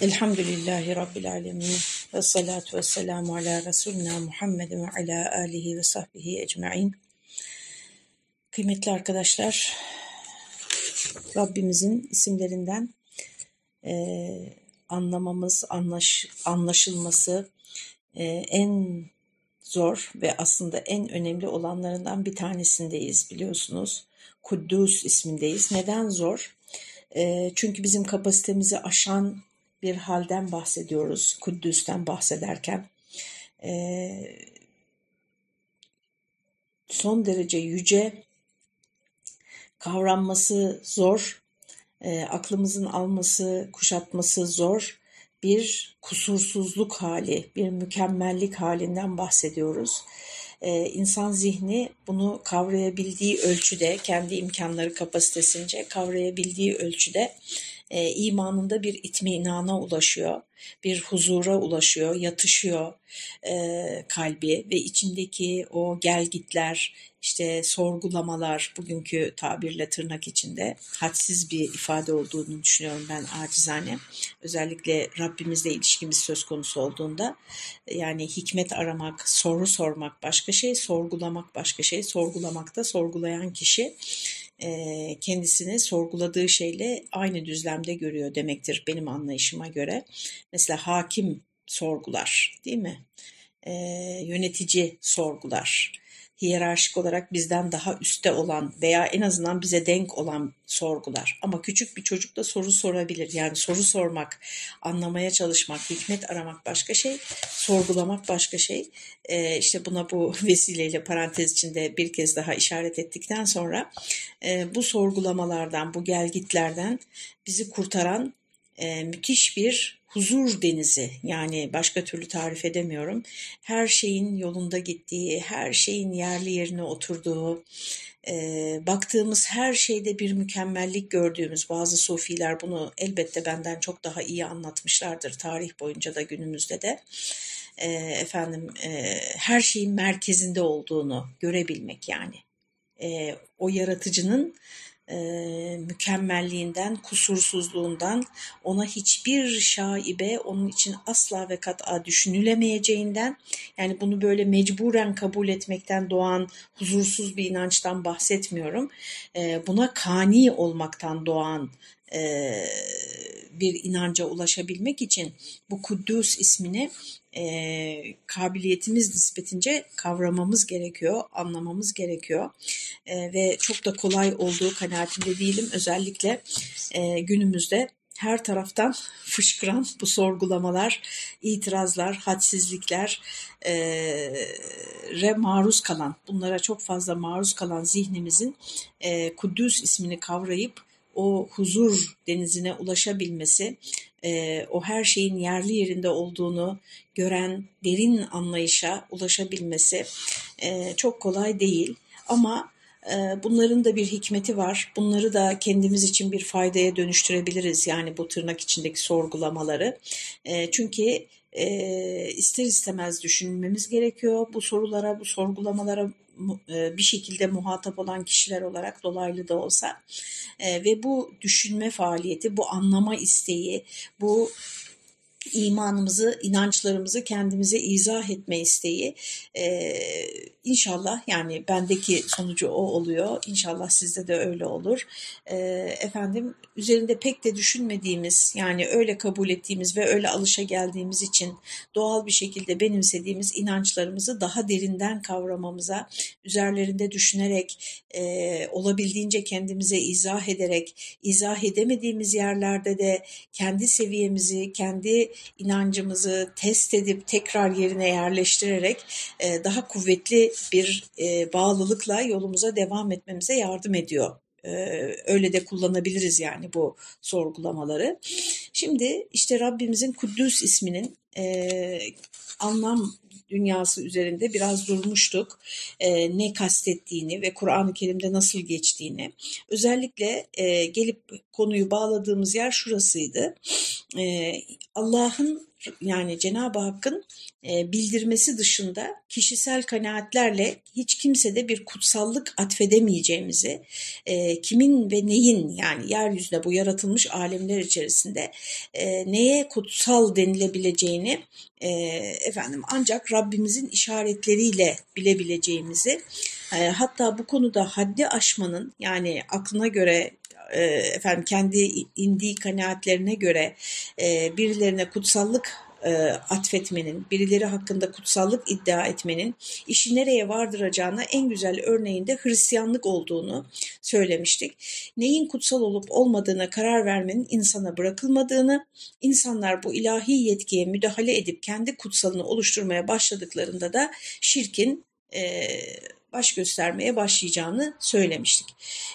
Elhamdülillahi Rabbil Alemin ve salatu ve selamu ala Resulina Muhammed ve ala alihi ve sahbihi ecma'in. Kıymetli arkadaşlar, Rabbimizin isimlerinden e, anlamamız, anlaş, anlaşılması e, en zor ve aslında en önemli olanlarından bir tanesindeyiz biliyorsunuz. Kuddus ismindeyiz. Neden zor? E, çünkü bizim kapasitemizi aşan bir halden bahsediyoruz Kuddüs'ten bahsederken. Ee, son derece yüce, kavranması zor, e, aklımızın alması, kuşatması zor bir kusursuzluk hali, bir mükemmellik halinden bahsediyoruz. Ee, insan zihni bunu kavrayabildiği ölçüde, kendi imkanları kapasitesince kavrayabildiği ölçüde e, imanında bir itminana ulaşıyor, bir huzura ulaşıyor, yatışıyor e, kalbi ve içindeki o gelgitler, işte sorgulamalar, bugünkü tabirle tırnak içinde hadsiz bir ifade olduğunu düşünüyorum ben acizane. Özellikle Rabbimizle ilişkimiz söz konusu olduğunda yani hikmet aramak, soru sormak başka şey, sorgulamak başka şey. Sorgulamakta sorgulayan kişi kendisini sorguladığı şeyle aynı düzlemde görüyor demektir benim anlayışıma göre. Mesela hakim sorgular değil mi? Yönetici sorgular hiyerarşik olarak bizden daha üstte olan veya en azından bize denk olan sorgular. Ama küçük bir çocuk da soru sorabilir. Yani soru sormak, anlamaya çalışmak, hikmet aramak başka şey, sorgulamak başka şey. Ee, işte buna bu vesileyle parantez içinde bir kez daha işaret ettikten sonra e, bu sorgulamalardan, bu gelgitlerden bizi kurtaran e, müthiş bir huzur denizi yani başka türlü tarif edemiyorum. Her şeyin yolunda gittiği, her şeyin yerli yerine oturduğu, e, baktığımız her şeyde bir mükemmellik gördüğümüz bazı sofiler bunu elbette benden çok daha iyi anlatmışlardır tarih boyunca da günümüzde de. E, efendim e, her şeyin merkezinde olduğunu görebilmek yani. E, o yaratıcının e, mükemmelliğinden, kusursuzluğundan, ona hiçbir şaibe onun için asla ve kat'a düşünülemeyeceğinden, yani bunu böyle mecburen kabul etmekten doğan huzursuz bir inançtan bahsetmiyorum. E, buna kani olmaktan doğan e, bir inanca ulaşabilmek için bu Kuddus ismini e, kabiliyetimiz nispetince kavramamız gerekiyor, anlamamız gerekiyor e, ve çok da kolay olduğu kanaatinde değilim. Özellikle e, günümüzde her taraftan fışkıran bu sorgulamalar, itirazlar, hadsizlikler e, re maruz kalan, bunlara çok fazla maruz kalan zihnimizin e, Kudüs ismini kavrayıp o huzur denizine ulaşabilmesi, e, o her şeyin yerli yerinde olduğunu gören derin anlayışa ulaşabilmesi e, çok kolay değil. Ama e, bunların da bir hikmeti var. Bunları da kendimiz için bir faydaya dönüştürebiliriz. Yani bu tırnak içindeki sorgulamaları. E, çünkü e, ister istemez düşünmemiz gerekiyor. Bu sorulara, bu sorgulamalara bir şekilde muhatap olan kişiler olarak dolaylı da olsa e, ve bu düşünme faaliyeti, bu anlama isteği, bu imanımızı, inançlarımızı kendimize izah etme isteği e, inşallah yani bendeki sonucu o oluyor. İnşallah sizde de öyle olur. E, efendim üzerinde pek de düşünmediğimiz yani öyle kabul ettiğimiz ve öyle alışa geldiğimiz için doğal bir şekilde benimsediğimiz inançlarımızı daha derinden kavramamıza, üzerlerinde düşünerek, e, olabildiğince kendimize izah ederek, izah edemediğimiz yerlerde de kendi seviyemizi, kendi inancımızı test edip tekrar yerine yerleştirerek e, daha kuvvetli bir e, bağlılıkla yolumuza devam etmemize yardım ediyor. E, öyle de kullanabiliriz yani bu sorgulamaları. Şimdi işte Rabbimizin Kuddüs isminin anlam dünyası üzerinde biraz durmuştuk. E, ne kastettiğini ve Kur'an-ı Kerim'de nasıl geçtiğini. Özellikle e, gelip konuyu bağladığımız yer şurasıydı. E, Allah'ın yani Cenab-ı Hakk'ın e, bildirmesi dışında kişisel kanaatlerle hiç kimsede bir kutsallık atfedemeyeceğimizi, e, kimin ve neyin yani yeryüzünde bu yaratılmış alemler içerisinde e, neye kutsal denilebileceğini efendim ancak Rabbimizin işaretleriyle bilebileceğimizi, hatta bu konuda haddi aşmanın yani aklına göre e, efendim kendi indiği kanaatlerine göre e, birilerine kutsallık e, atfetmenin, birileri hakkında kutsallık iddia etmenin işi nereye vardıracağına en güzel örneğinde Hristiyanlık olduğunu söylemiştik. Neyin kutsal olup olmadığına karar vermenin insana bırakılmadığını, insanlar bu ilahi yetkiye müdahale edip kendi kutsalını oluşturmaya başladıklarında da şirkin baş göstermeye başlayacağını söylemiştik.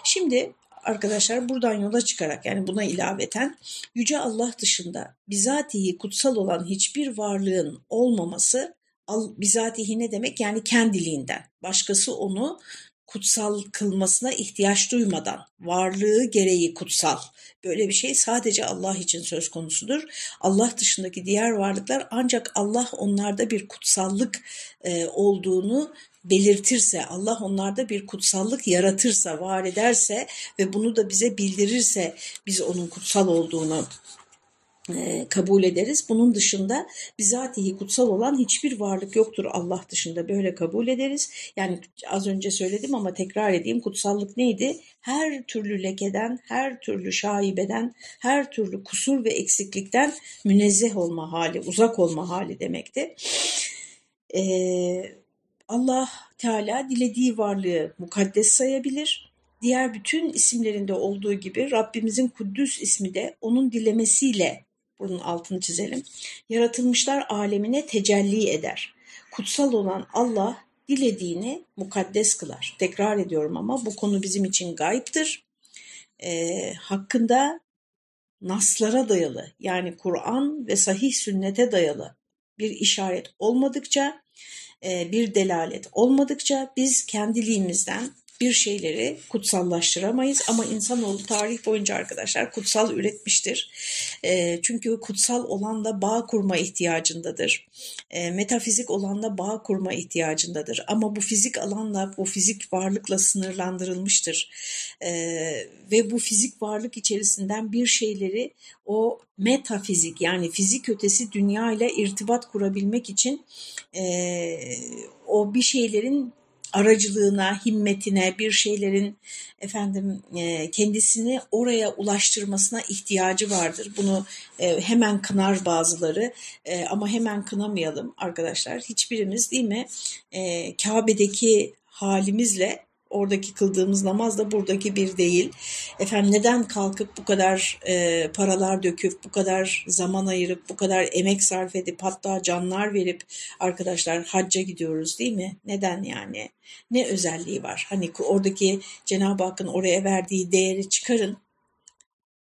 Şimdi arkadaşlar buradan yola çıkarak yani buna ilaveten Yüce Allah dışında bizatihi kutsal olan hiçbir varlığın olmaması bizatihi ne demek? Yani kendiliğinden. Başkası onu kutsal kılmasına ihtiyaç duymadan, varlığı gereği kutsal. Böyle bir şey sadece Allah için söz konusudur. Allah dışındaki diğer varlıklar ancak Allah onlarda bir kutsallık e, olduğunu belirtirse, Allah onlarda bir kutsallık yaratırsa, var ederse ve bunu da bize bildirirse biz onun kutsal olduğunu e, kabul ederiz. Bunun dışında bizatihi kutsal olan hiçbir varlık yoktur Allah dışında böyle kabul ederiz. Yani az önce söyledim ama tekrar edeyim kutsallık neydi? Her türlü lekeden, her türlü şaibeden, her türlü kusur ve eksiklikten münezzeh olma hali, uzak olma hali demekti. Ee, Allah Teala dilediği varlığı mukaddes sayabilir. Diğer bütün isimlerinde olduğu gibi Rabbimizin Kuddüs ismi de onun dilemesiyle bunun altını çizelim. Yaratılmışlar alemine tecelli eder. Kutsal olan Allah dilediğini mukaddes kılar. Tekrar ediyorum ama bu konu bizim için gayiptir. E, hakkında naslara dayalı yani Kur'an ve sahih sünnete dayalı bir işaret olmadıkça, e, bir delalet olmadıkça biz kendiliğimizden bir şeyleri kutsallaştıramayız ama insanoğlu tarih boyunca arkadaşlar kutsal üretmiştir. E, çünkü kutsal olan da bağ kurma ihtiyacındadır. E, metafizik olan da bağ kurma ihtiyacındadır. Ama bu fizik alanla, bu fizik varlıkla sınırlandırılmıştır. E, ve bu fizik varlık içerisinden bir şeyleri o metafizik yani fizik ötesi dünya ile irtibat kurabilmek için e, o bir şeylerin aracılığına, himmetine, bir şeylerin efendim e, kendisini oraya ulaştırmasına ihtiyacı vardır. Bunu e, hemen kınar bazıları e, ama hemen kınamayalım arkadaşlar. Hiçbirimiz değil mi Kabe'deki halimizle oradaki kıldığımız namaz da buradaki bir değil. Efendim neden kalkıp bu kadar e, paralar döküp, bu kadar zaman ayırıp, bu kadar emek sarf edip hatta canlar verip arkadaşlar hacca gidiyoruz değil mi? Neden yani? Ne özelliği var? Hani oradaki Cenab-ı Hakk'ın oraya verdiği değeri çıkarın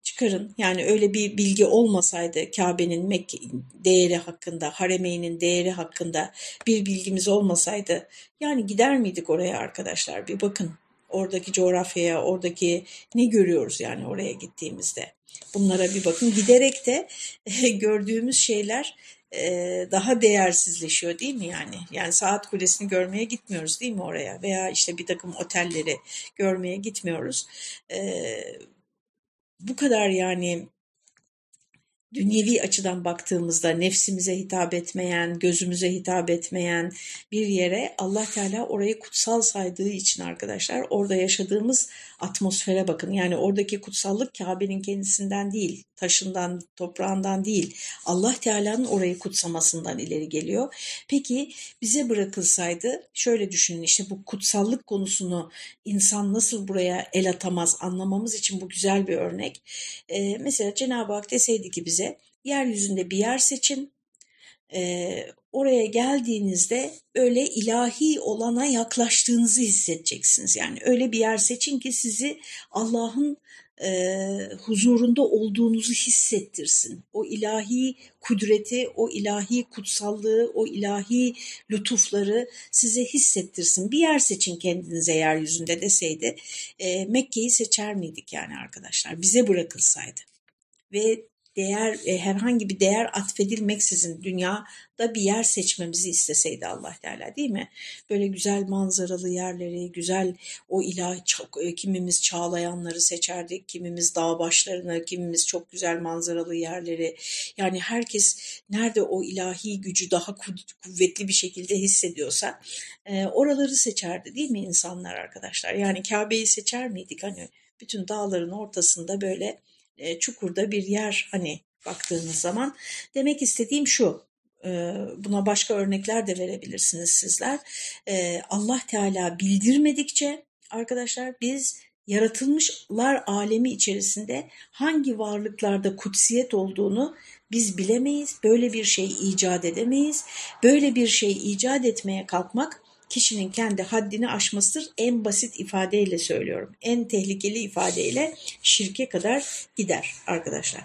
çıkarın. Yani öyle bir bilgi olmasaydı Kabe'nin Mekke değeri hakkında, Haremeyn'in değeri hakkında bir bilgimiz olmasaydı yani gider miydik oraya arkadaşlar? Bir bakın oradaki coğrafyaya, oradaki ne görüyoruz yani oraya gittiğimizde. Bunlara bir bakın. Giderek de gördüğümüz şeyler daha değersizleşiyor değil mi yani? Yani saat kulesini görmeye gitmiyoruz değil mi oraya? Veya işte bir takım otelleri görmeye gitmiyoruz bu kadar yani dünyevi açıdan baktığımızda nefsimize hitap etmeyen, gözümüze hitap etmeyen bir yere Allah Teala orayı kutsal saydığı için arkadaşlar orada yaşadığımız atmosfere bakın. Yani oradaki kutsallık Kabe'nin kendisinden değil, taşından, toprağından değil. Allah Teala'nın orayı kutsamasından ileri geliyor. Peki bize bırakılsaydı şöyle düşünün işte bu kutsallık konusunu insan nasıl buraya el atamaz anlamamız için bu güzel bir örnek. Ee, mesela Cenab-ı Hak deseydi ki bize yeryüzünde bir yer seçin e, oraya geldiğinizde öyle ilahi olana yaklaştığınızı hissedeceksiniz. Yani öyle bir yer seçin ki sizi Allah'ın e, huzurunda olduğunuzu hissettirsin. O ilahi kudreti, o ilahi kutsallığı, o ilahi lütufları size hissettirsin. Bir yer seçin kendinize yeryüzünde deseydi e, Mekke'yi seçer miydik yani arkadaşlar? Bize bırakılsaydı. Ve değer e, herhangi bir değer atfedilmeksizin dünyada bir yer seçmemizi isteseydi Allah Teala değil mi? Böyle güzel manzaralı yerleri, güzel o ilah çok e, kimimiz çağlayanları seçerdik, kimimiz dağ başlarını, kimimiz çok güzel manzaralı yerleri. Yani herkes nerede o ilahi gücü daha kuvvetli bir şekilde hissediyorsa e, oraları seçerdi değil mi insanlar arkadaşlar? Yani Kabe'yi seçer miydik hani bütün dağların ortasında böyle e, çukurda bir yer hani baktığınız zaman. Demek istediğim şu e, buna başka örnekler de verebilirsiniz sizler. E, Allah Teala bildirmedikçe arkadaşlar biz yaratılmışlar alemi içerisinde hangi varlıklarda kutsiyet olduğunu biz bilemeyiz. Böyle bir şey icat edemeyiz. Böyle bir şey icat etmeye kalkmak kişinin kendi haddini aşmasıdır. En basit ifadeyle söylüyorum. En tehlikeli ifadeyle şirke kadar gider arkadaşlar.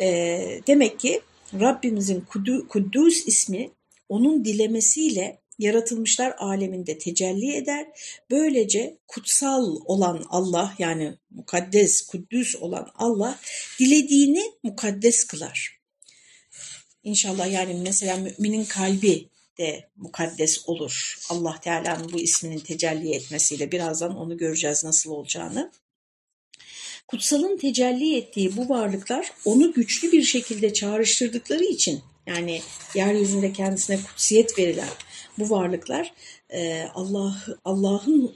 E, demek ki Rabbimizin Kuddus ismi onun dilemesiyle yaratılmışlar aleminde tecelli eder. Böylece kutsal olan Allah yani mukaddes, kuddüs olan Allah dilediğini mukaddes kılar. İnşallah yani mesela müminin kalbi de mukaddes olur. Allah Teala'nın bu isminin tecelli etmesiyle birazdan onu göreceğiz nasıl olacağını. Kutsalın tecelli ettiği bu varlıklar onu güçlü bir şekilde çağrıştırdıkları için yani yeryüzünde kendisine kutsiyet verilen bu varlıklar e, Allah Allah'ın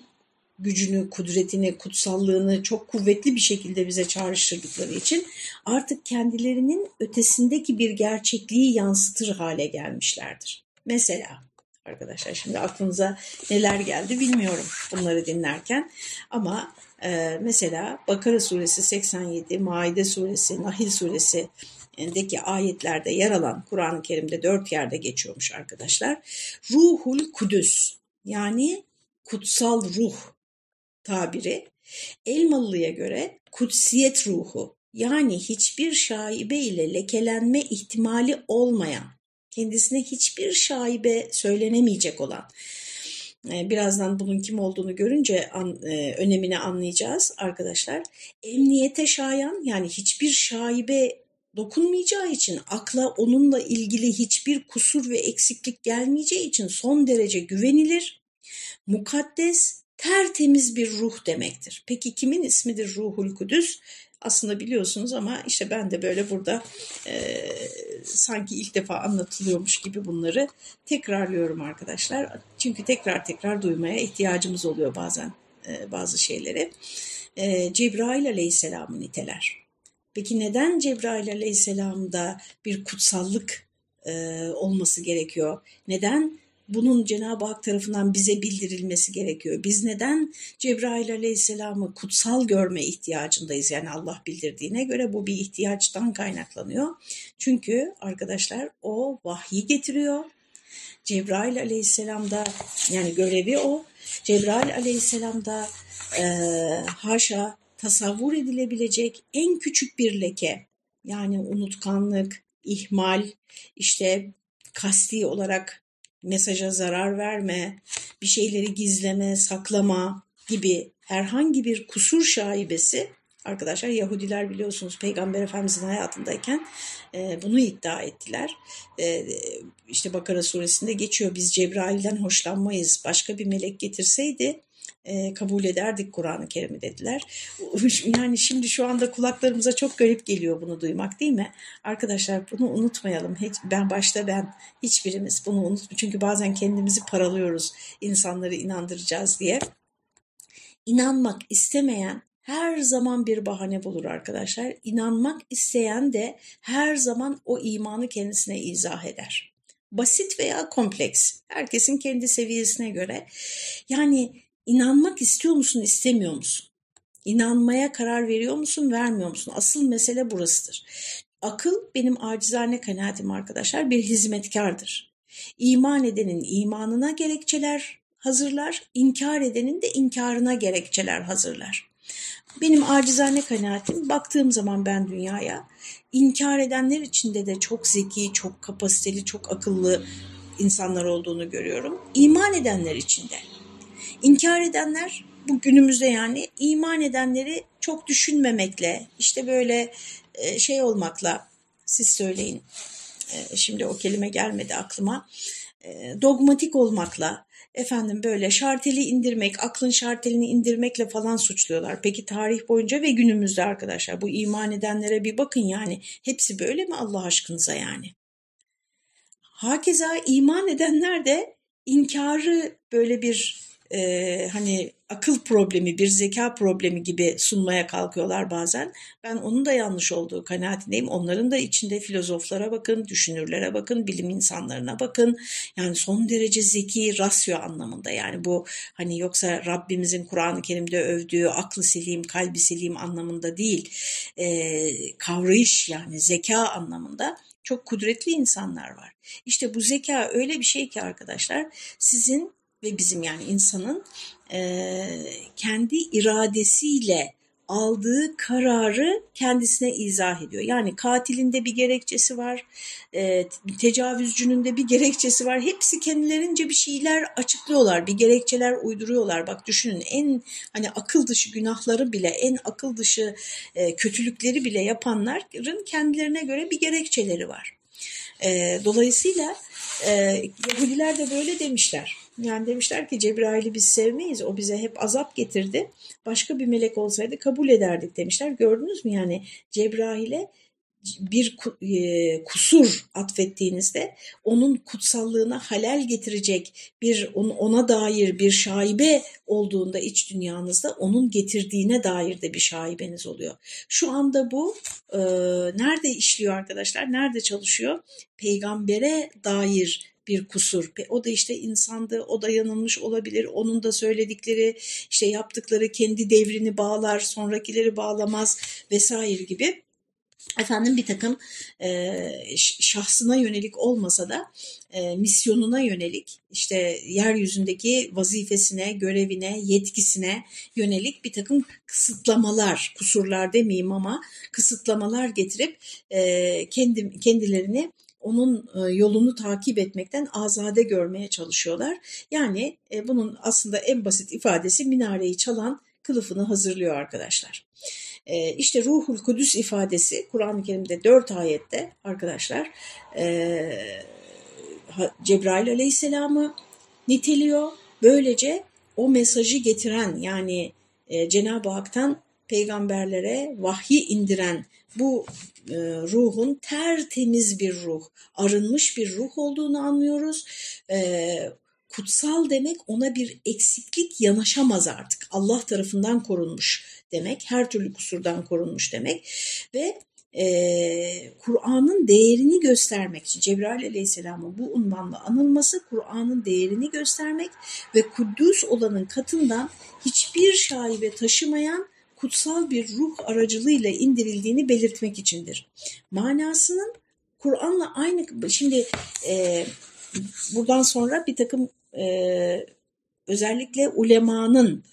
gücünü, kudretini, kutsallığını çok kuvvetli bir şekilde bize çağrıştırdıkları için artık kendilerinin ötesindeki bir gerçekliği yansıtır hale gelmişlerdir. Mesela arkadaşlar şimdi aklınıza neler geldi bilmiyorum bunları dinlerken ama e, mesela Bakara suresi 87, Maide suresi, Nahil suresi deki ayetlerde yer alan Kur'an-ı Kerim'de dört yerde geçiyormuş arkadaşlar. Ruhul Kudüs yani kutsal ruh tabiri Elmalı'ya göre kutsiyet ruhu yani hiçbir şaibe ile lekelenme ihtimali olmayan kendisine hiçbir şaibe söylenemeyecek olan e, birazdan bunun kim olduğunu görünce an, e, önemini anlayacağız arkadaşlar. Emniyete şayan yani hiçbir şaibe dokunmayacağı için akla onunla ilgili hiçbir kusur ve eksiklik gelmeyeceği için son derece güvenilir, mukaddes, tertemiz bir ruh demektir. Peki kimin ismidir Ruhul Kudüs? Aslında biliyorsunuz ama işte ben de böyle burada e, sanki ilk defa anlatılıyormuş gibi bunları tekrarlıyorum arkadaşlar. Çünkü tekrar tekrar duymaya ihtiyacımız oluyor bazen e, bazı şeyleri. E, Cebrail aleyhisselamı niteler. Peki neden Cebrail aleyhisselamda bir kutsallık e, olması gerekiyor? Neden bunun Cenab-ı Hak tarafından bize bildirilmesi gerekiyor. Biz neden Cebrail aleyhisselamı kutsal görme ihtiyacındayız? Yani Allah bildirdiğine göre bu bir ihtiyaçtan kaynaklanıyor. Çünkü arkadaşlar o vahyi getiriyor. Cebrail aleyhisselam da yani görevi o. Cebrail aleyhisselam da e, haşa tasavvur edilebilecek en küçük bir leke yani unutkanlık, ihmal, işte kasti olarak mesaja zarar verme, bir şeyleri gizleme, saklama gibi herhangi bir kusur şaibesi arkadaşlar Yahudiler biliyorsunuz Peygamber Efendimizin hayatındayken e, bunu iddia ettiler. E, işte Bakara suresinde geçiyor biz Cebrail'den hoşlanmayız başka bir melek getirseydi e, kabul ederdik Kur'an-ı Kerim'i dediler. Yani şimdi şu anda kulaklarımıza çok garip geliyor bunu duymak değil mi? Arkadaşlar bunu unutmayalım. Hiç, ben başta ben hiçbirimiz bunu unutmayalım. Çünkü bazen kendimizi paralıyoruz insanları inandıracağız diye. İnanmak istemeyen her zaman bir bahane bulur arkadaşlar. İnanmak isteyen de her zaman o imanı kendisine izah eder. Basit veya kompleks. Herkesin kendi seviyesine göre. Yani İnanmak istiyor musun, istemiyor musun? İnanmaya karar veriyor musun, vermiyor musun? Asıl mesele burasıdır. Akıl benim acizane kanaatim arkadaşlar bir hizmetkardır. İman edenin imanına gerekçeler hazırlar, inkar edenin de inkarına gerekçeler hazırlar. Benim acizane kanaatim baktığım zaman ben dünyaya inkar edenler içinde de çok zeki, çok kapasiteli, çok akıllı insanlar olduğunu görüyorum. İman edenler içinde İnkar edenler bu günümüzde yani iman edenleri çok düşünmemekle işte böyle e, şey olmakla siz söyleyin. E, şimdi o kelime gelmedi aklıma. E, dogmatik olmakla, efendim böyle şarteli indirmek, aklın şartelini indirmekle falan suçluyorlar. Peki tarih boyunca ve günümüzde arkadaşlar bu iman edenlere bir bakın yani. Hepsi böyle mi Allah aşkınıza yani? Hakeza iman edenler de inkarı böyle bir e, hani akıl problemi, bir zeka problemi gibi sunmaya kalkıyorlar bazen. Ben onun da yanlış olduğu kanaatindeyim. Onların da içinde filozoflara bakın, düşünürlere bakın, bilim insanlarına bakın. Yani son derece zeki, rasyo anlamında. Yani bu hani yoksa Rabbimizin Kur'an-ı Kerim'de övdüğü aklı selim, kalbi selim anlamında değil. E, kavrayış yani zeka anlamında çok kudretli insanlar var. İşte bu zeka öyle bir şey ki arkadaşlar sizin ve bizim yani insanın e, kendi iradesiyle aldığı kararı kendisine izah ediyor. Yani katilinde bir gerekçesi var, e, tecavüzcünün de bir gerekçesi var. Hepsi kendilerince bir şeyler açıklıyorlar, bir gerekçeler uyduruyorlar. Bak düşünün en hani akıl dışı günahları bile, en akıl dışı e, kötülükleri bile yapanların kendilerine göre bir gerekçeleri var. E, dolayısıyla e, Yahudiler de böyle demişler. Yani demişler ki Cebrail'i biz sevmeyiz. O bize hep azap getirdi. Başka bir melek olsaydı kabul ederdik demişler. Gördünüz mü yani Cebrail'e bir e, kusur atfettiğinizde onun kutsallığına halel getirecek bir ona dair bir şaibe olduğunda iç dünyanızda onun getirdiğine dair de bir şaibeniz oluyor. Şu anda bu e, nerede işliyor arkadaşlar? Nerede çalışıyor? Peygambere dair bir kusur. O da işte insandı, o da yanılmış olabilir. Onun da söyledikleri, işte yaptıkları kendi devrini bağlar, sonrakileri bağlamaz vesaire gibi efendim bir takım e, şahsına yönelik olmasa da e, misyonuna yönelik işte yeryüzündeki vazifesine, görevine, yetkisine yönelik bir takım kısıtlamalar, kusurlar demeyeyim ama kısıtlamalar getirip e, kendi, kendilerini onun e, yolunu takip etmekten azade görmeye çalışıyorlar. Yani e, bunun aslında en basit ifadesi minareyi çalan kılıfını hazırlıyor arkadaşlar. E, işte ruhul kudüs ifadesi Kur'an-ı Kerim'de dört ayette arkadaşlar Cebrail aleyhisselamı niteliyor. Böylece o mesajı getiren yani Cenab-ı Hak'tan peygamberlere vahyi indiren bu e, ruhun tertemiz bir ruh, arınmış bir ruh olduğunu anlıyoruz. E, kutsal demek ona bir eksiklik yanaşamaz artık. Allah tarafından korunmuş demek, her türlü kusurdan korunmuş demek ve e, Kur'an'ın değerini göstermek için Cebrail aleyhisselamın bu unvanla anılması Kur'an'ın değerini göstermek ve Kuddüs olanın katından hiçbir şaibe taşımayan kutsal bir ruh aracılığıyla indirildiğini belirtmek içindir. Manasının Kur'an'la aynı, şimdi e, buradan sonra bir takım e, özellikle ulemanın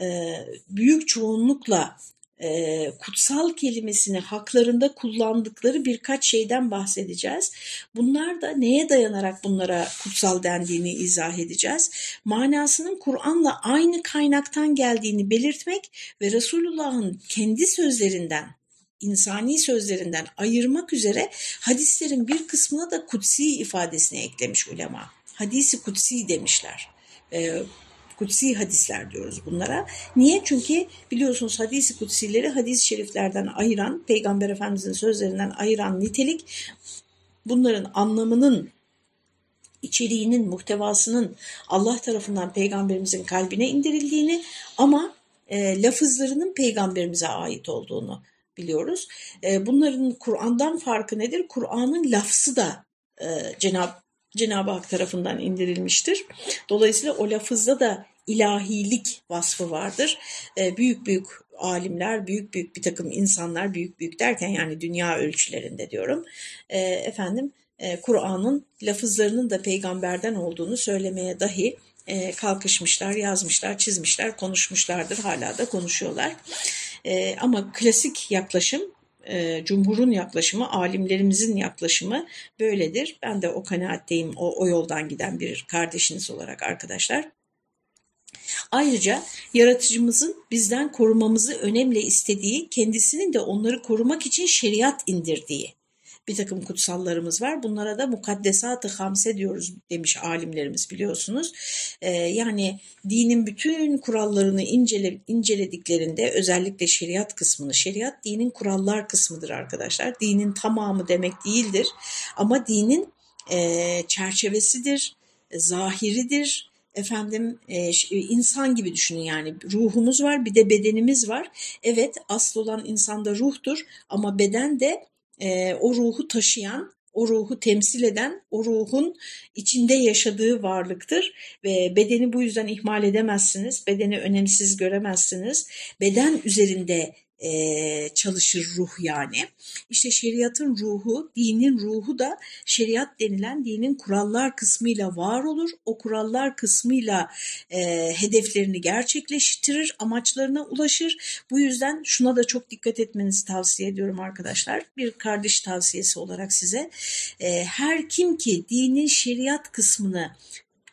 e, büyük çoğunlukla e, kutsal kelimesini haklarında kullandıkları birkaç şeyden bahsedeceğiz. Bunlar da neye dayanarak bunlara kutsal dendiğini izah edeceğiz. Manasının Kur'an'la aynı kaynaktan geldiğini belirtmek ve Resulullah'ın kendi sözlerinden insani sözlerinden ayırmak üzere hadislerin bir kısmına da kutsi ifadesini eklemiş ulema. Hadisi kutsi demişler. E, kutsi hadisler diyoruz bunlara. Niye? Çünkü biliyorsunuz hadisi kutsileri hadis-i şeriflerden ayıran, Peygamber Efendimizin sözlerinden ayıran nitelik bunların anlamının içeriğinin, muhtevasının Allah tarafından peygamberimizin kalbine indirildiğini ama e, lafızlarının peygamberimize ait olduğunu biliyoruz. E, bunların Kur'an'dan farkı nedir? Kur'an'ın lafzı da e, Cenab Cenab-ı Hak tarafından indirilmiştir. Dolayısıyla o lafızda da ilahilik vasfı vardır. E, büyük büyük alimler, büyük büyük bir takım insanlar, büyük büyük derken yani dünya ölçülerinde diyorum. E, efendim e, Kur'an'ın lafızlarının da peygamberden olduğunu söylemeye dahi e, kalkışmışlar, yazmışlar, çizmişler, konuşmuşlardır. Hala da konuşuyorlar. E, ama klasik yaklaşım e, Cumhur'un yaklaşımı, alimlerimizin yaklaşımı böyledir. Ben de o kanaatteyim o, o yoldan giden bir kardeşiniz olarak arkadaşlar. Ayrıca yaratıcımızın bizden korumamızı önemli istediği, kendisinin de onları korumak için şeriat indirdiği bir takım kutsallarımız var. Bunlara da mukaddesat-ı hamse diyoruz demiş alimlerimiz biliyorsunuz. E, yani dinin bütün kurallarını incele, incelediklerinde özellikle şeriat kısmını, şeriat dinin kurallar kısmıdır arkadaşlar. Dinin tamamı demek değildir ama dinin e, çerçevesidir, zahiridir, efendim e, insan gibi düşünün yani ruhumuz var bir de bedenimiz var. Evet asıl olan insanda ruhtur ama beden de e, o ruhu taşıyan o ruhu temsil eden, o ruhun içinde yaşadığı varlıktır ve bedeni bu yüzden ihmal edemezsiniz, bedeni önemsiz göremezsiniz. Beden üzerinde e, çalışır ruh yani. İşte şeriatın ruhu, dinin ruhu da şeriat denilen dinin kurallar kısmıyla var olur. O kurallar kısmıyla e, hedeflerini gerçekleştirir, amaçlarına ulaşır. Bu yüzden şuna da çok dikkat etmenizi tavsiye ediyorum arkadaşlar. Bir kardeş tavsiyesi olarak size. E, her kim ki dinin şeriat kısmını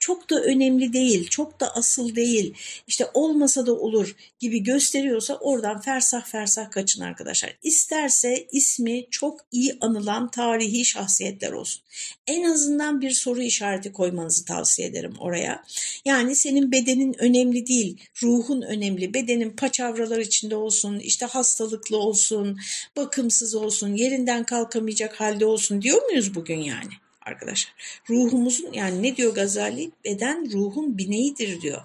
çok da önemli değil, çok da asıl değil, işte olmasa da olur gibi gösteriyorsa oradan fersah fersah kaçın arkadaşlar. İsterse ismi çok iyi anılan tarihi şahsiyetler olsun. En azından bir soru işareti koymanızı tavsiye ederim oraya. Yani senin bedenin önemli değil, ruhun önemli. Bedenin paçavralar içinde olsun, işte hastalıklı olsun, bakımsız olsun, yerinden kalkamayacak halde olsun diyor muyuz bugün yani? Arkadaşlar. Ruhumuzun yani ne diyor Gazali? Beden ruhun bineğidir diyor.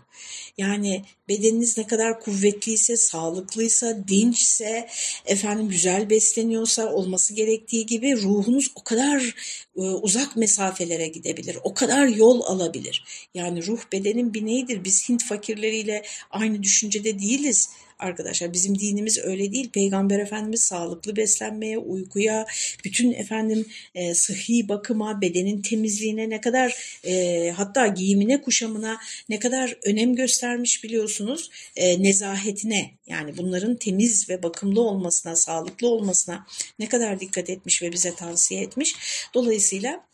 Yani bedeniniz ne kadar kuvvetliyse, sağlıklıysa, dinçse, efendim güzel besleniyorsa, olması gerektiği gibi ruhunuz o kadar e, uzak mesafelere gidebilir. O kadar yol alabilir. Yani ruh bedenin bineğidir. Biz Hint fakirleriyle aynı düşüncede değiliz arkadaşlar. Bizim dinimiz öyle değil. Peygamber Efendimiz sağlıklı beslenmeye, uykuya, bütün efendim e, sıhhi bakıma, bedenin temizliğine ne kadar e, hatta giyimine, kuşamına ne kadar önem göstermiş biliyorsunuz. E, nezahetine yani bunların temiz ve bakımlı olmasına, sağlıklı olmasına ne kadar dikkat etmiş ve bize tavsiye etmiş. Dolayısıyla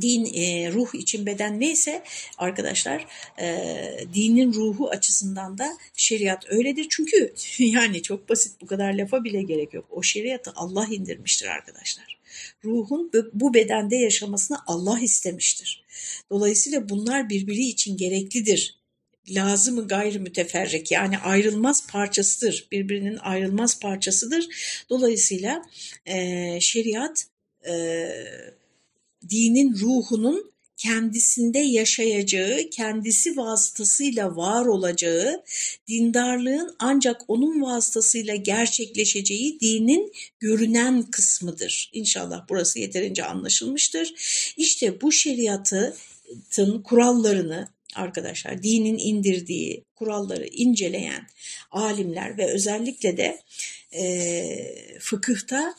din e, ruh için beden neyse arkadaşlar e, dinin ruhu açısından da şeriat öyledir. Çünkü yani çok basit bu kadar lafa bile gerek yok. O şeriatı Allah indirmiştir arkadaşlar. Ruhun bu bedende yaşamasını Allah istemiştir. Dolayısıyla bunlar birbiri için gereklidir lazımı gayrı müteferrik yani ayrılmaz parçasıdır. Birbirinin ayrılmaz parçasıdır. Dolayısıyla e, şeriat e, dinin ruhunun kendisinde yaşayacağı, kendisi vasıtasıyla var olacağı, dindarlığın ancak onun vasıtasıyla gerçekleşeceği dinin görünen kısmıdır. İnşallah burası yeterince anlaşılmıştır. İşte bu şeriatın kurallarını arkadaşlar dinin indirdiği kuralları inceleyen alimler ve özellikle de e, fıkıhta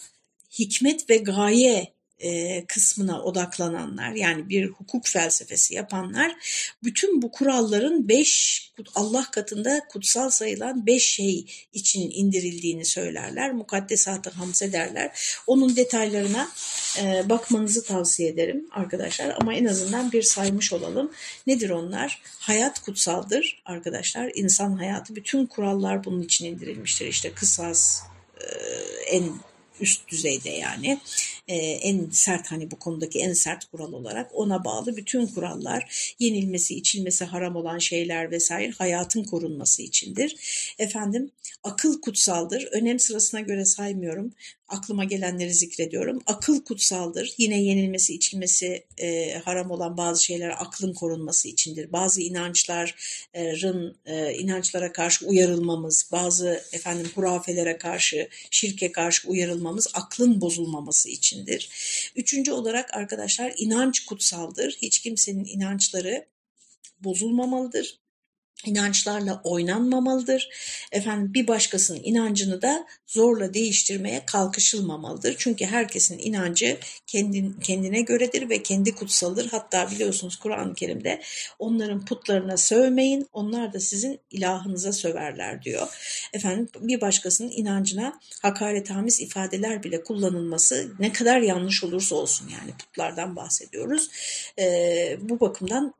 hikmet ve gaye e, kısmına odaklananlar yani bir hukuk felsefesi yapanlar bütün bu kuralların beş Allah katında kutsal sayılan beş şey için indirildiğini söylerler. Mukaddesatı hamse derler. Onun detaylarına e, bakmanızı tavsiye ederim arkadaşlar ama en azından bir saymış olalım. Nedir onlar? Hayat kutsaldır arkadaşlar. İnsan hayatı bütün kurallar bunun için indirilmiştir. İşte kısas, e, en üst düzeyde yani e, en sert hani bu konudaki en sert kural olarak ona bağlı bütün kurallar yenilmesi içilmesi haram olan şeyler vesaire hayatın korunması içindir. Efendim akıl kutsaldır önem sırasına göre saymıyorum aklıma gelenleri zikrediyorum. Akıl kutsaldır. Yine yenilmesi, içilmesi e, haram olan bazı şeyler aklın korunması içindir. Bazı inançların e, inançlara karşı uyarılmamız, bazı efendim hurafelere karşı, şirke karşı uyarılmamız aklın bozulmaması içindir. Üçüncü olarak arkadaşlar inanç kutsaldır. Hiç kimsenin inançları bozulmamalıdır inançlarla oynanmamalıdır. Efendim bir başkasının inancını da zorla değiştirmeye kalkışılmamalıdır. Çünkü herkesin inancı kendin, kendine göredir ve kendi kutsalıdır. Hatta biliyorsunuz Kur'an-ı Kerim'de onların putlarına sövmeyin, onlar da sizin ilahınıza söverler diyor. Efendim bir başkasının inancına hakaretamiz ifadeler bile kullanılması ne kadar yanlış olursa olsun yani putlardan bahsediyoruz. Ee, bu bakımdan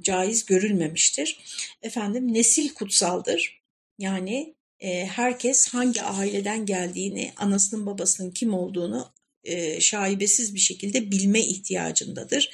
caiz görülmemiştir. Efendim nesil kutsaldır. Yani e, herkes hangi aileden geldiğini, anasının babasının kim olduğunu e, şaibesiz bir şekilde bilme ihtiyacındadır.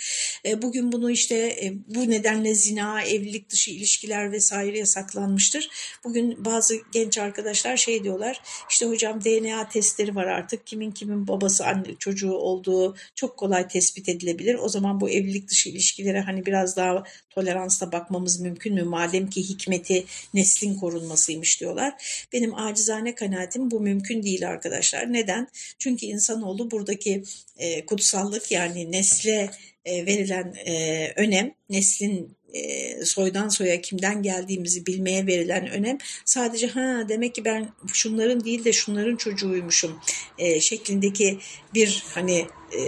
E, bugün bunu işte e, bu nedenle zina, evlilik dışı ilişkiler vesaire yasaklanmıştır. Bugün bazı genç arkadaşlar şey diyorlar işte hocam DNA testleri var artık kimin kimin babası anne çocuğu olduğu çok kolay tespit edilebilir. O zaman bu evlilik dışı ilişkilere hani biraz daha toleransla bakmamız mümkün mü? Madem ki hikmeti neslin korunmasıymış diyorlar. Benim acizane kanaatim bu mümkün değil arkadaşlar. Neden? Çünkü insanoğlu buradaki e, kutsallık yani nesle e, verilen e, önem, neslin e, soydan soya kimden geldiğimizi bilmeye verilen önem sadece ha demek ki ben şunların değil de şunların çocuğuymuşum e, şeklindeki bir hani e,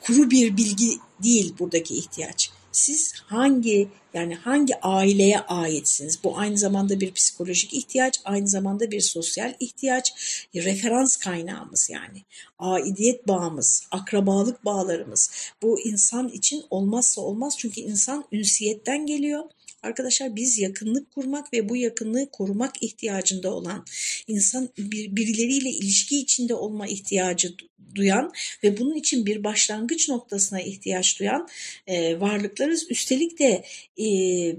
kuru bir bilgi değil buradaki ihtiyaç siz hangi yani hangi aileye aitsiniz? Bu aynı zamanda bir psikolojik ihtiyaç, aynı zamanda bir sosyal ihtiyaç, referans kaynağımız yani. Aidiyet bağımız, akrabalık bağlarımız. Bu insan için olmazsa olmaz çünkü insan ünsiyetten geliyor. Arkadaşlar biz yakınlık kurmak ve bu yakınlığı korumak ihtiyacında olan insan bir, birileriyle ilişki içinde olma ihtiyacı duyan ve bunun için bir başlangıç noktasına ihtiyaç duyan e, varlıklarız. Üstelik de e,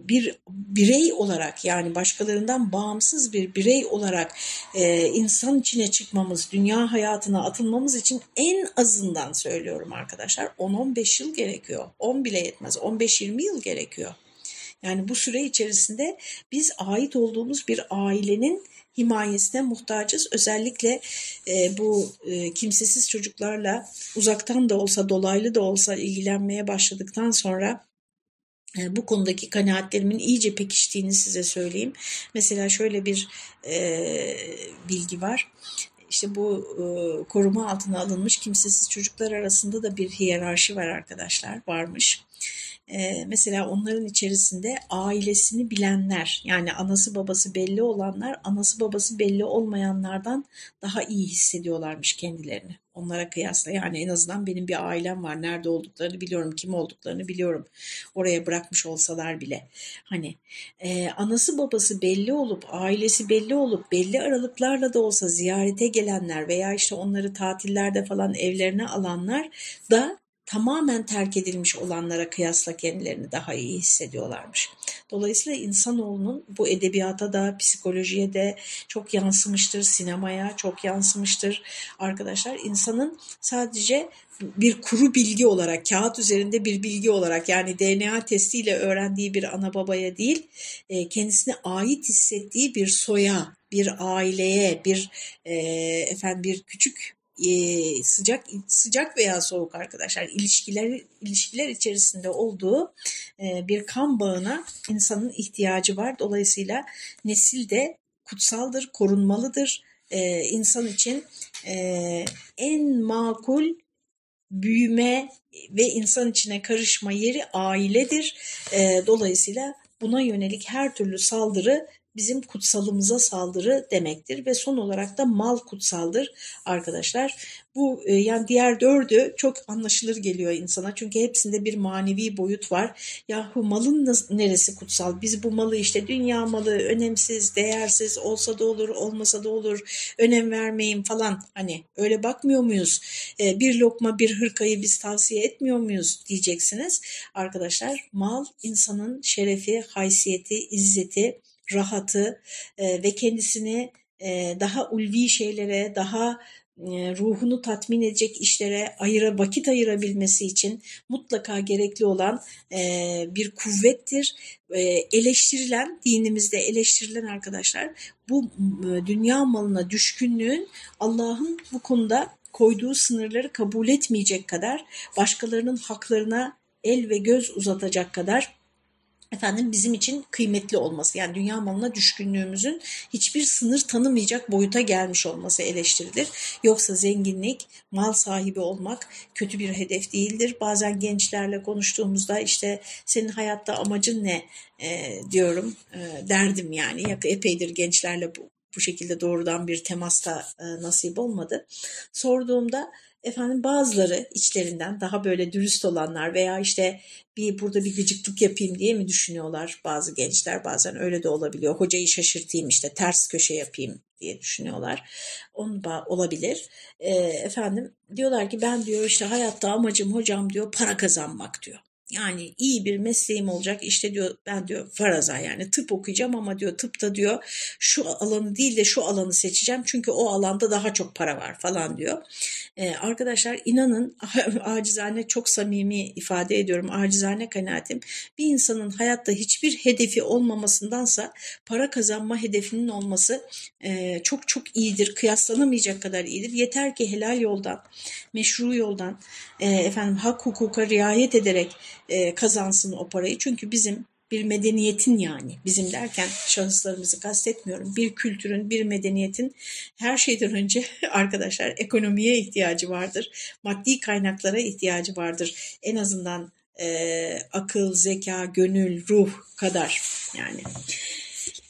bir birey olarak yani başkalarından bağımsız bir birey olarak e, insan içine çıkmamız, dünya hayatına atılmamız için en azından söylüyorum arkadaşlar 10-15 yıl gerekiyor. 10 bile yetmez 15-20 yıl gerekiyor. Yani bu süre içerisinde biz ait olduğumuz bir ailenin himayesine muhtacız. Özellikle e, bu e, kimsesiz çocuklarla uzaktan da olsa dolaylı da olsa ilgilenmeye başladıktan sonra e, bu konudaki kanaatlerimin iyice pekiştiğini size söyleyeyim. Mesela şöyle bir e, bilgi var. İşte bu e, koruma altına alınmış kimsesiz çocuklar arasında da bir hiyerarşi var arkadaşlar, varmış e, mesela onların içerisinde ailesini bilenler yani anası babası belli olanlar anası babası belli olmayanlardan daha iyi hissediyorlarmış kendilerini. Onlara kıyasla yani en azından benim bir ailem var. Nerede olduklarını biliyorum, kim olduklarını biliyorum. Oraya bırakmış olsalar bile. Hani e, anası babası belli olup, ailesi belli olup, belli aralıklarla da olsa ziyarete gelenler veya işte onları tatillerde falan evlerine alanlar da tamamen terk edilmiş olanlara kıyasla kendilerini daha iyi hissediyorlarmış. Dolayısıyla insanoğlunun bu edebiyata da, psikolojiye de çok yansımıştır, sinemaya çok yansımıştır. Arkadaşlar insanın sadece bir kuru bilgi olarak, kağıt üzerinde bir bilgi olarak yani DNA testiyle öğrendiği bir ana babaya değil, e, kendisine ait hissettiği bir soya, bir aileye, bir e, efendim bir küçük e, sıcak sıcak veya soğuk arkadaşlar ilişkiler ilişkiler içerisinde olduğu e, bir kan bağına insanın ihtiyacı var. Dolayısıyla nesil de kutsaldır, korunmalıdır. E, insan için e, en makul büyüme ve insan içine karışma yeri ailedir. E, dolayısıyla buna yönelik her türlü saldırı bizim kutsalımıza saldırı demektir ve son olarak da mal kutsaldır arkadaşlar. Bu e, yani diğer dördü çok anlaşılır geliyor insana çünkü hepsinde bir manevi boyut var. Yahu malın neresi kutsal? Biz bu malı işte dünya malı önemsiz, değersiz olsa da olur, olmasa da olur, önem vermeyin falan hani öyle bakmıyor muyuz? E, bir lokma bir hırkayı biz tavsiye etmiyor muyuz diyeceksiniz. Arkadaşlar mal insanın şerefi, haysiyeti, izzeti, rahatı e, ve kendisini e, daha ulvi şeylere, daha e, ruhunu tatmin edecek işlere ayıra vakit ayırabilmesi için mutlaka gerekli olan bir kuvvettir. Eleştirilen dinimizde eleştirilen arkadaşlar bu dünya malına düşkünlüğün Allah'ın bu konuda koyduğu sınırları kabul etmeyecek kadar başkalarının haklarına el ve göz uzatacak kadar efendim bizim için kıymetli olması yani dünya malına düşkünlüğümüzün hiçbir sınır tanımayacak boyuta gelmiş olması eleştirilir. Yoksa zenginlik, mal sahibi olmak kötü bir hedef değildir. Bazen gençlerle konuştuğumuzda işte senin hayatta amacın ne e, diyorum e, derdim yani epeydir gençlerle bu, bu şekilde doğrudan bir temasta e, nasip olmadı. Sorduğumda efendim bazıları içlerinden daha böyle dürüst olanlar veya işte bir burada bir gıcıklık yapayım diye mi düşünüyorlar bazı gençler bazen öyle de olabiliyor. Hocayı şaşırtayım işte ters köşe yapayım diye düşünüyorlar. Onun olabilir. E, efendim diyorlar ki ben diyor işte hayatta amacım hocam diyor para kazanmak diyor. Yani iyi bir mesleğim olacak işte diyor ben diyor faraza yani tıp okuyacağım ama diyor tıpta diyor şu alanı değil de şu alanı seçeceğim çünkü o alanda daha çok para var falan diyor. Ee, arkadaşlar inanın acizane çok samimi ifade ediyorum acizane kanaatim bir insanın hayatta hiçbir hedefi olmamasındansa para kazanma hedefinin olması e, çok çok iyidir kıyaslanamayacak kadar iyidir. Yeter ki helal yoldan meşru yoldan e, efendim hak hukuka riayet ederek e, kazansın o parayı. Çünkü bizim bir medeniyetin yani bizim derken şahıslarımızı kastetmiyorum. Bir kültürün, bir medeniyetin her şeyden önce arkadaşlar ekonomiye ihtiyacı vardır. Maddi kaynaklara ihtiyacı vardır. En azından e, akıl, zeka, gönül, ruh kadar yani.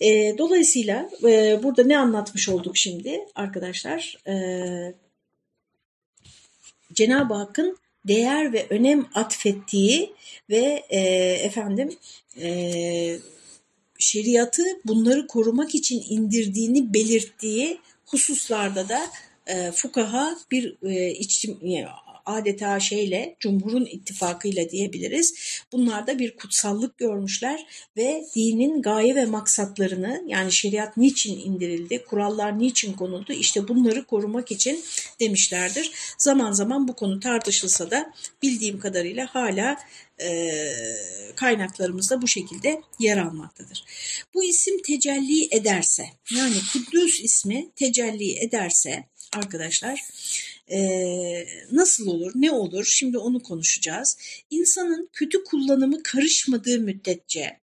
E, dolayısıyla e, burada ne anlatmış olduk şimdi arkadaşlar? E, Cenab-ı Hakk'ın değer ve önem atfettiği ve e, efendim e, şeriatı bunları korumak için indirdiğini belirttiği hususlarda da e, fukaha bir e, içtim, adeta şeyle Cumhur'un ittifakıyla diyebiliriz. Bunlar da bir kutsallık görmüşler ve dinin gaye ve maksatlarını yani şeriat niçin indirildi, kurallar niçin konuldu işte bunları korumak için demişlerdir. Zaman zaman bu konu tartışılsa da bildiğim kadarıyla hala e, kaynaklarımızda bu şekilde yer almaktadır. Bu isim tecelli ederse yani Kuddüs ismi tecelli ederse arkadaşlar ee, nasıl olur, ne olur? Şimdi onu konuşacağız. İnsanın kötü kullanımı karışmadığı müddetçe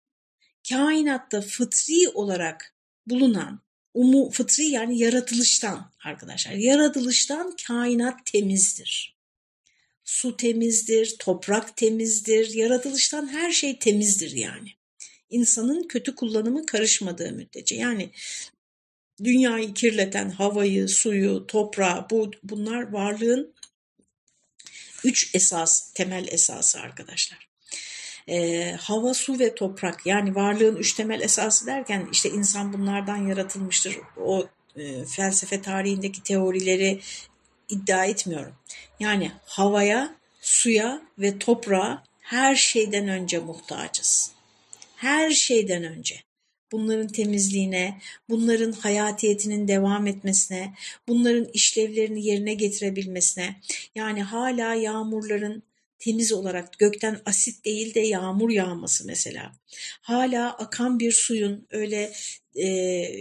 kainatta fıtri olarak bulunan umu fıtri yani yaratılıştan arkadaşlar. Yaratılıştan kainat temizdir. Su temizdir, toprak temizdir, yaratılıştan her şey temizdir yani. İnsanın kötü kullanımı karışmadığı müddetçe. Yani dünyayı kirleten havayı, suyu, toprağı bu bunlar varlığın üç esas, temel esası arkadaşlar. Ee, hava, su ve toprak yani varlığın üç temel esası derken işte insan bunlardan yaratılmıştır. O e, felsefe tarihindeki teorileri iddia etmiyorum. Yani havaya, suya ve toprağa her şeyden önce muhtacız. Her şeyden önce bunların temizliğine, bunların hayatiyetinin devam etmesine, bunların işlevlerini yerine getirebilmesine, yani hala yağmurların temiz olarak gökten asit değil de yağmur yağması mesela. Hala akan bir suyun öyle e,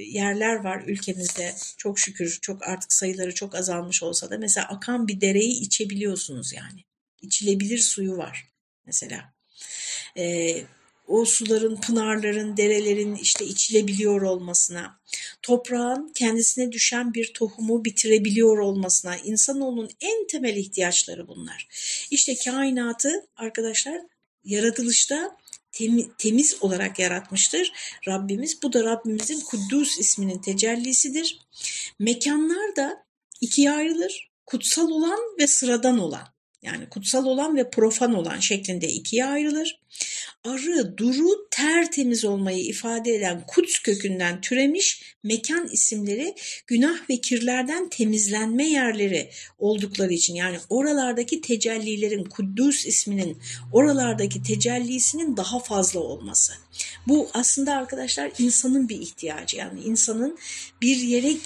yerler var ülkemizde çok şükür çok artık sayıları çok azalmış olsa da mesela akan bir dereyi içebiliyorsunuz yani. İçilebilir suyu var mesela. E, o suların, pınarların, derelerin işte içilebiliyor olmasına, toprağın kendisine düşen bir tohumu bitirebiliyor olmasına, insanoğlunun en temel ihtiyaçları bunlar. İşte kainatı arkadaşlar yaratılışta temiz olarak yaratmıştır Rabbimiz. Bu da Rabbimizin Kuddus isminin tecellisidir. Mekanlar da ikiye ayrılır. Kutsal olan ve sıradan olan. Yani kutsal olan ve profan olan şeklinde ikiye ayrılır arı, duru, tertemiz olmayı ifade eden kuts kökünden türemiş mekan isimleri günah ve kirlerden temizlenme yerleri oldukları için yani oralardaki tecellilerin Kuddus isminin oralardaki tecellisinin daha fazla olması. Bu aslında arkadaşlar insanın bir ihtiyacı yani insanın bir yere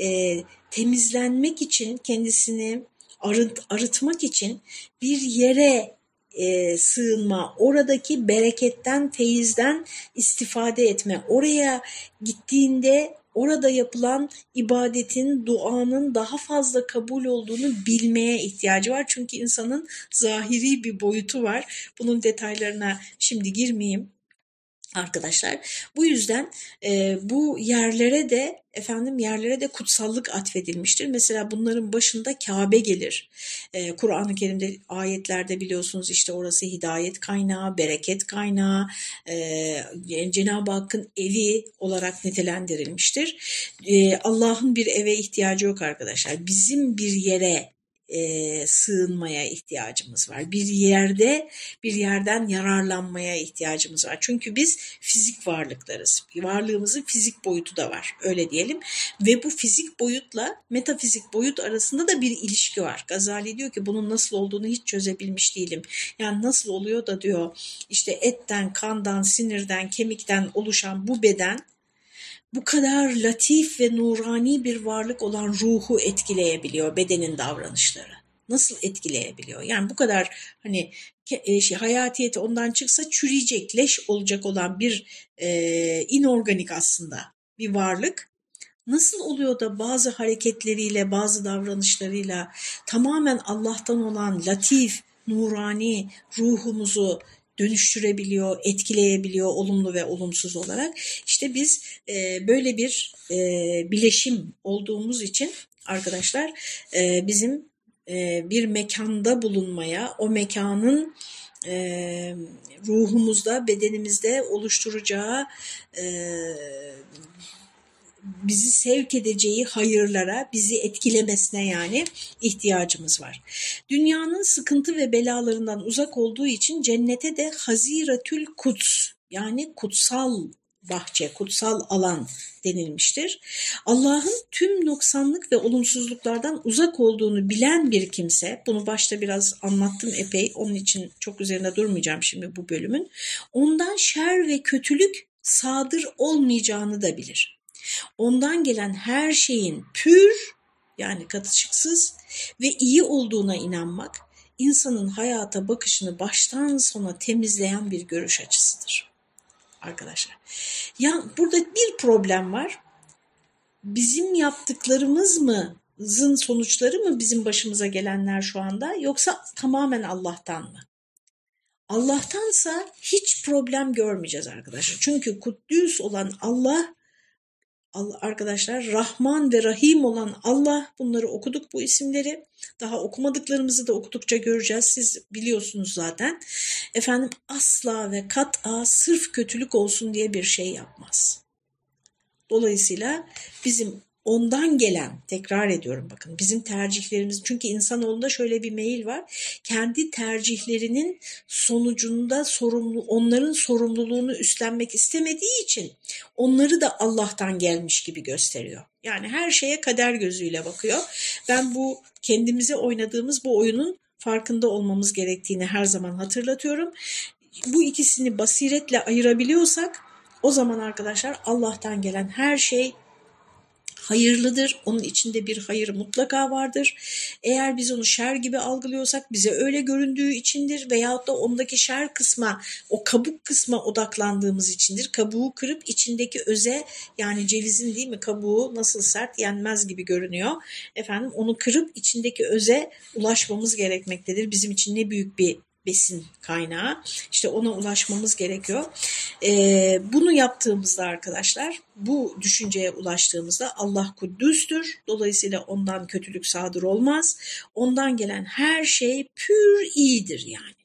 e, temizlenmek için kendisini arıt, arıtmak için bir yere e, sığınma, oradaki bereketten, feyizden istifade etme. Oraya gittiğinde orada yapılan ibadetin, duanın daha fazla kabul olduğunu bilmeye ihtiyacı var. Çünkü insanın zahiri bir boyutu var. Bunun detaylarına şimdi girmeyeyim arkadaşlar. Bu yüzden e, bu yerlere de efendim yerlere de kutsallık atfedilmiştir. Mesela bunların başında Kabe gelir. E, Kur'an-ı Kerim'de ayetlerde biliyorsunuz işte orası hidayet kaynağı, bereket kaynağı, e, Cenab-ı Hakk'ın evi olarak nitelendirilmiştir. E, Allah'ın bir eve ihtiyacı yok arkadaşlar. Bizim bir yere e, sığınmaya ihtiyacımız var. Bir yerde bir yerden yararlanmaya ihtiyacımız var. Çünkü biz fizik varlıklarız. Varlığımızın fizik boyutu da var öyle diyelim. Ve bu fizik boyutla metafizik boyut arasında da bir ilişki var. Gazali diyor ki bunun nasıl olduğunu hiç çözebilmiş değilim. Yani nasıl oluyor da diyor işte etten, kandan, sinirden, kemikten oluşan bu beden bu kadar latif ve nurani bir varlık olan ruhu etkileyebiliyor bedenin davranışları. Nasıl etkileyebiliyor? Yani bu kadar hani e, şey, hayatiyeti ondan çıksa çürüyecek, leş olacak olan bir e, inorganik aslında bir varlık. Nasıl oluyor da bazı hareketleriyle, bazı davranışlarıyla tamamen Allah'tan olan latif, nurani ruhumuzu dönüştürebiliyor, etkileyebiliyor olumlu ve olumsuz olarak. İşte biz e, böyle bir e, bileşim olduğumuz için arkadaşlar e, bizim e, bir mekanda bulunmaya, o mekanın e, ruhumuzda, bedenimizde oluşturacağı e, bizi sevk edeceği hayırlara, bizi etkilemesine yani ihtiyacımız var. Dünyanın sıkıntı ve belalarından uzak olduğu için cennete de Haziratül Kuds yani kutsal bahçe, kutsal alan denilmiştir. Allah'ın tüm noksanlık ve olumsuzluklardan uzak olduğunu bilen bir kimse, bunu başta biraz anlattım epey, onun için çok üzerinde durmayacağım şimdi bu bölümün, ondan şer ve kötülük sadır olmayacağını da bilir ondan gelen her şeyin pür yani katışıksız ve iyi olduğuna inanmak insanın hayata bakışını baştan sona temizleyen bir görüş açısıdır. Arkadaşlar. Ya burada bir problem var. Bizim yaptıklarımız mı zın sonuçları mı bizim başımıza gelenler şu anda yoksa tamamen Allah'tan mı? Allah'tansa hiç problem görmeyeceğiz arkadaşlar. Çünkü kuddüs olan Allah arkadaşlar Rahman ve Rahim olan Allah bunları okuduk bu isimleri. Daha okumadıklarımızı da okudukça göreceğiz. Siz biliyorsunuz zaten. Efendim asla ve kat'a sırf kötülük olsun diye bir şey yapmaz. Dolayısıyla bizim ondan gelen tekrar ediyorum bakın bizim tercihlerimiz çünkü insanoğlunda şöyle bir meyil var kendi tercihlerinin sonucunda sorumlu onların sorumluluğunu üstlenmek istemediği için onları da Allah'tan gelmiş gibi gösteriyor. Yani her şeye kader gözüyle bakıyor. Ben bu kendimize oynadığımız bu oyunun farkında olmamız gerektiğini her zaman hatırlatıyorum. Bu ikisini basiretle ayırabiliyorsak o zaman arkadaşlar Allah'tan gelen her şey hayırlıdır. Onun içinde bir hayır mutlaka vardır. Eğer biz onu şer gibi algılıyorsak bize öyle göründüğü içindir veyahut da ondaki şer kısma, o kabuk kısma odaklandığımız içindir. Kabuğu kırıp içindeki öze yani cevizin değil mi kabuğu nasıl sert yenmez gibi görünüyor. Efendim onu kırıp içindeki öze ulaşmamız gerekmektedir. Bizim için ne büyük bir besin kaynağı. İşte ona ulaşmamız gerekiyor. Ee, bunu yaptığımızda arkadaşlar bu düşünceye ulaştığımızda Allah kuddüstür. Dolayısıyla ondan kötülük sadır olmaz. Ondan gelen her şey pür iyidir yani.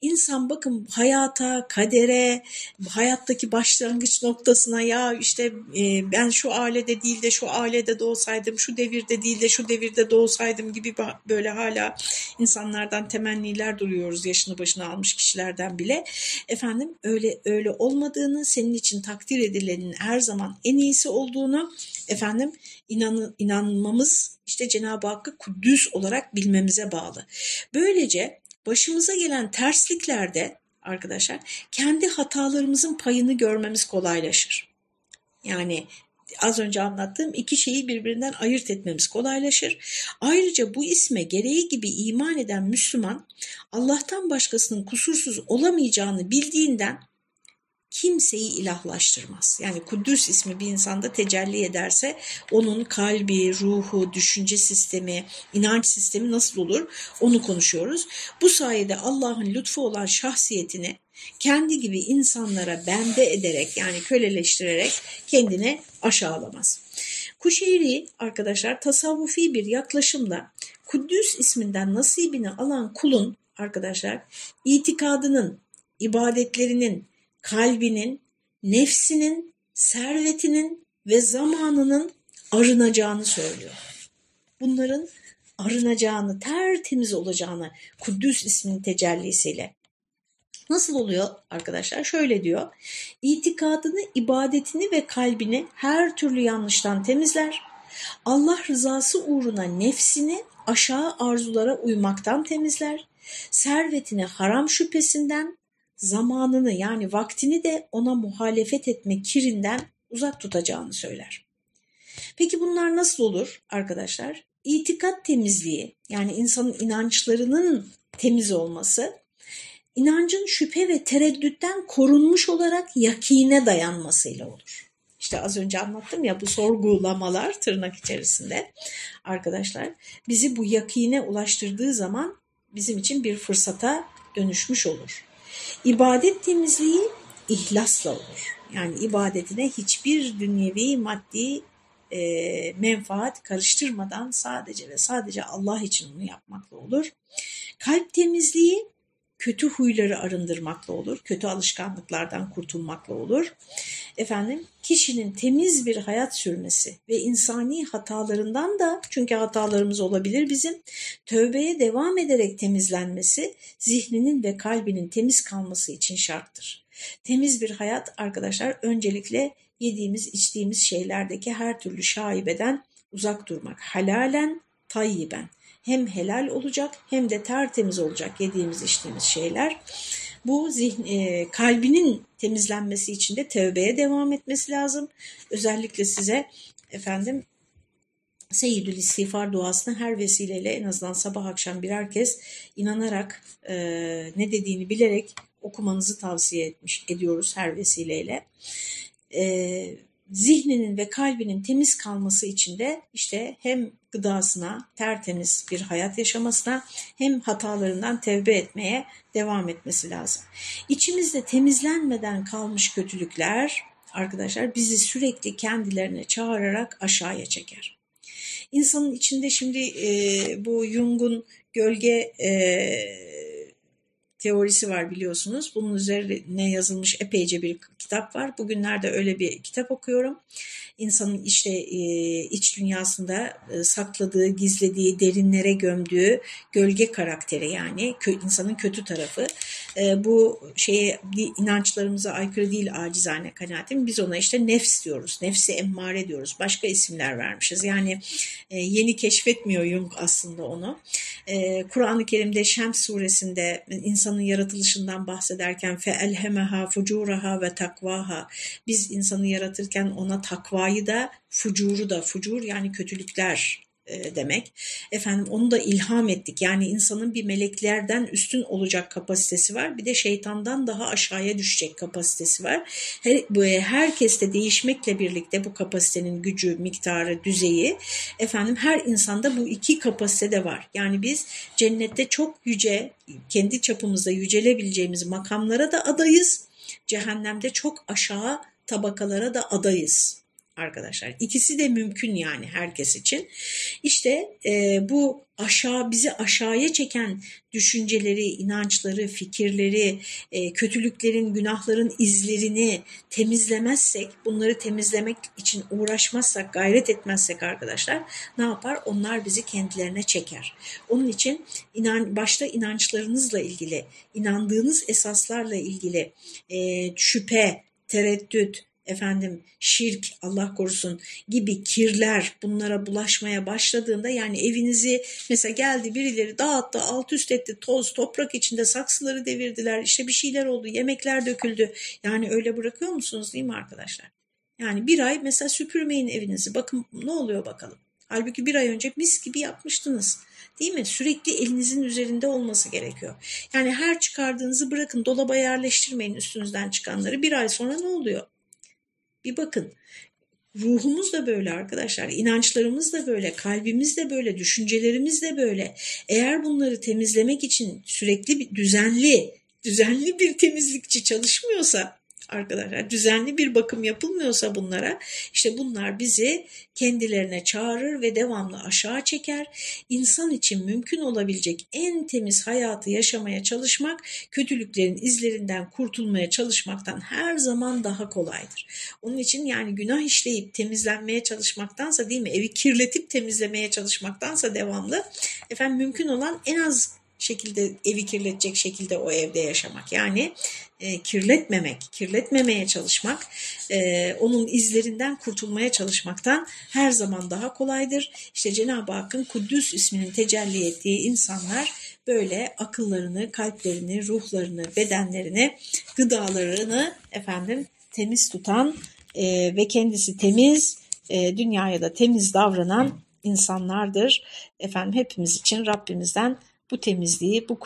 İnsan bakın hayata, kadere, hayattaki başlangıç noktasına ya işte e, ben şu ailede değil de şu ailede doğsaydım, şu devirde değil de şu devirde doğsaydım gibi böyle hala insanlardan temenniler duyuyoruz yaşını başına almış kişilerden bile. Efendim öyle öyle olmadığını, senin için takdir edilenin her zaman en iyisi olduğunu efendim inan, inanmamız işte Cenab-ı Hakk'ı Kuddüs olarak bilmemize bağlı. Böylece başımıza gelen tersliklerde arkadaşlar kendi hatalarımızın payını görmemiz kolaylaşır. Yani az önce anlattığım iki şeyi birbirinden ayırt etmemiz kolaylaşır. Ayrıca bu isme gereği gibi iman eden Müslüman Allah'tan başkasının kusursuz olamayacağını bildiğinden kimseyi ilahlaştırmaz. Yani Kudüs ismi bir insanda tecelli ederse onun kalbi, ruhu, düşünce sistemi, inanç sistemi nasıl olur onu konuşuyoruz. Bu sayede Allah'ın lütfu olan şahsiyetini kendi gibi insanlara bende ederek yani köleleştirerek kendine aşağılamaz. Kuşeyri arkadaşlar tasavvufi bir yaklaşımla Kudüs isminden nasibini alan kulun arkadaşlar itikadının, ibadetlerinin, kalbinin, nefsinin, servetinin ve zamanının arınacağını söylüyor. Bunların arınacağını, tertemiz olacağını Kuddüs isminin tecellisiyle. Nasıl oluyor arkadaşlar? Şöyle diyor. İtikadını, ibadetini ve kalbini her türlü yanlıştan temizler. Allah rızası uğruna nefsini aşağı arzulara uymaktan temizler. Servetini haram şüphesinden, zamanını yani vaktini de ona muhalefet etme kirinden uzak tutacağını söyler. Peki bunlar nasıl olur arkadaşlar? İtikat temizliği yani insanın inançlarının temiz olması, inancın şüphe ve tereddütten korunmuş olarak yakine dayanmasıyla olur. İşte az önce anlattım ya bu sorgulamalar tırnak içerisinde arkadaşlar bizi bu yakine ulaştırdığı zaman bizim için bir fırsata dönüşmüş olur. İbadet temizliği ihlasla olur. Yani ibadetine hiçbir dünyevi maddi e, menfaat karıştırmadan sadece ve sadece Allah için onu yapmakla olur. Kalp temizliği kötü huyları arındırmakla olur, kötü alışkanlıklardan kurtulmakla olur. Efendim, kişinin temiz bir hayat sürmesi ve insani hatalarından da çünkü hatalarımız olabilir bizim, tövbeye devam ederek temizlenmesi zihninin ve kalbinin temiz kalması için şarttır. Temiz bir hayat arkadaşlar öncelikle yediğimiz içtiğimiz şeylerdeki her türlü şaibeden uzak durmak. Halalen tayyiben hem helal olacak hem de tertemiz olacak yediğimiz içtiğimiz şeyler. Bu zihn, e, kalbinin temizlenmesi için de tevbeye devam etmesi lazım. Özellikle size efendim Seyyidül İstiğfar duasını her vesileyle en azından sabah akşam birer kez inanarak e, ne dediğini bilerek okumanızı tavsiye etmiş ediyoruz her vesileyle. E, zihninin ve kalbinin temiz kalması için de işte hem gıdasına tertemiz bir hayat yaşamasına hem hatalarından tevbe etmeye devam etmesi lazım. İçimizde temizlenmeden kalmış kötülükler arkadaşlar bizi sürekli kendilerine çağırarak aşağıya çeker. İnsanın içinde şimdi e, bu Jung'un gölge e, teorisi var biliyorsunuz. Bunun üzerine yazılmış epeyce bir kitap var. Bugünlerde öyle bir kitap okuyorum. İnsanın işte e, iç dünyasında e, sakladığı, gizlediği, derinlere gömdüğü gölge karakteri yani insanın kötü tarafı. E, bu şeye inançlarımıza aykırı değil acizane kanaatim. Biz ona işte nefs diyoruz. Nefsi emmare diyoruz. Başka isimler vermişiz. Yani yeni keşfetmiyor Jung aslında onu. Kur'an-ı Kerim'de Şems suresinde insanın yaratılışından bahsederken fe elhemeha fucuraha ve takvaha. Biz insanı yaratırken ona takvayı da fucuru da fucur yani kötülükler demek. Efendim onu da ilham ettik. Yani insanın bir meleklerden üstün olacak kapasitesi var. Bir de şeytandan daha aşağıya düşecek kapasitesi var. Her, bu, herkeste değişmekle birlikte bu kapasitenin gücü, miktarı, düzeyi efendim her insanda bu iki kapasite de var. Yani biz cennette çok yüce, kendi çapımızda yücelebileceğimiz makamlara da adayız. Cehennemde çok aşağı tabakalara da adayız arkadaşlar. İkisi de mümkün yani herkes için. İşte e, bu aşağı bizi aşağıya çeken düşünceleri, inançları, fikirleri, e, kötülüklerin, günahların izlerini temizlemezsek, bunları temizlemek için uğraşmazsak, gayret etmezsek arkadaşlar ne yapar? Onlar bizi kendilerine çeker. Onun için inan, başta inançlarınızla ilgili, inandığınız esaslarla ilgili e, şüphe, tereddüt, efendim şirk Allah korusun gibi kirler bunlara bulaşmaya başladığında yani evinizi mesela geldi birileri dağıttı alt üst etti toz toprak içinde saksıları devirdiler işte bir şeyler oldu yemekler döküldü yani öyle bırakıyor musunuz değil mi arkadaşlar? Yani bir ay mesela süpürmeyin evinizi bakın ne oluyor bakalım. Halbuki bir ay önce mis gibi yapmıştınız. Değil mi? Sürekli elinizin üzerinde olması gerekiyor. Yani her çıkardığınızı bırakın dolaba yerleştirmeyin üstünüzden çıkanları. Bir ay sonra ne oluyor? Bir bakın ruhumuz da böyle arkadaşlar, inançlarımız da böyle, kalbimiz de böyle, düşüncelerimiz de böyle. Eğer bunları temizlemek için sürekli bir düzenli, düzenli bir temizlikçi çalışmıyorsa arkadaşlar. Düzenli bir bakım yapılmıyorsa bunlara işte bunlar bizi kendilerine çağırır ve devamlı aşağı çeker. İnsan için mümkün olabilecek en temiz hayatı yaşamaya çalışmak, kötülüklerin izlerinden kurtulmaya çalışmaktan her zaman daha kolaydır. Onun için yani günah işleyip temizlenmeye çalışmaktansa değil mi evi kirletip temizlemeye çalışmaktansa devamlı efendim mümkün olan en az şekilde evi kirletecek şekilde o evde yaşamak. Yani e, kirletmemek, kirletmemeye çalışmak, e, onun izlerinden kurtulmaya çalışmaktan her zaman daha kolaydır. İşte Cenab-ı Hakk'ın Kuddüs isminin tecelli ettiği insanlar böyle akıllarını, kalplerini, ruhlarını, bedenlerini, gıdalarını efendim temiz tutan e, ve kendisi temiz, e, dünyaya da temiz davranan insanlardır. Efendim hepimiz için Rabbimizden bu temizliği, bu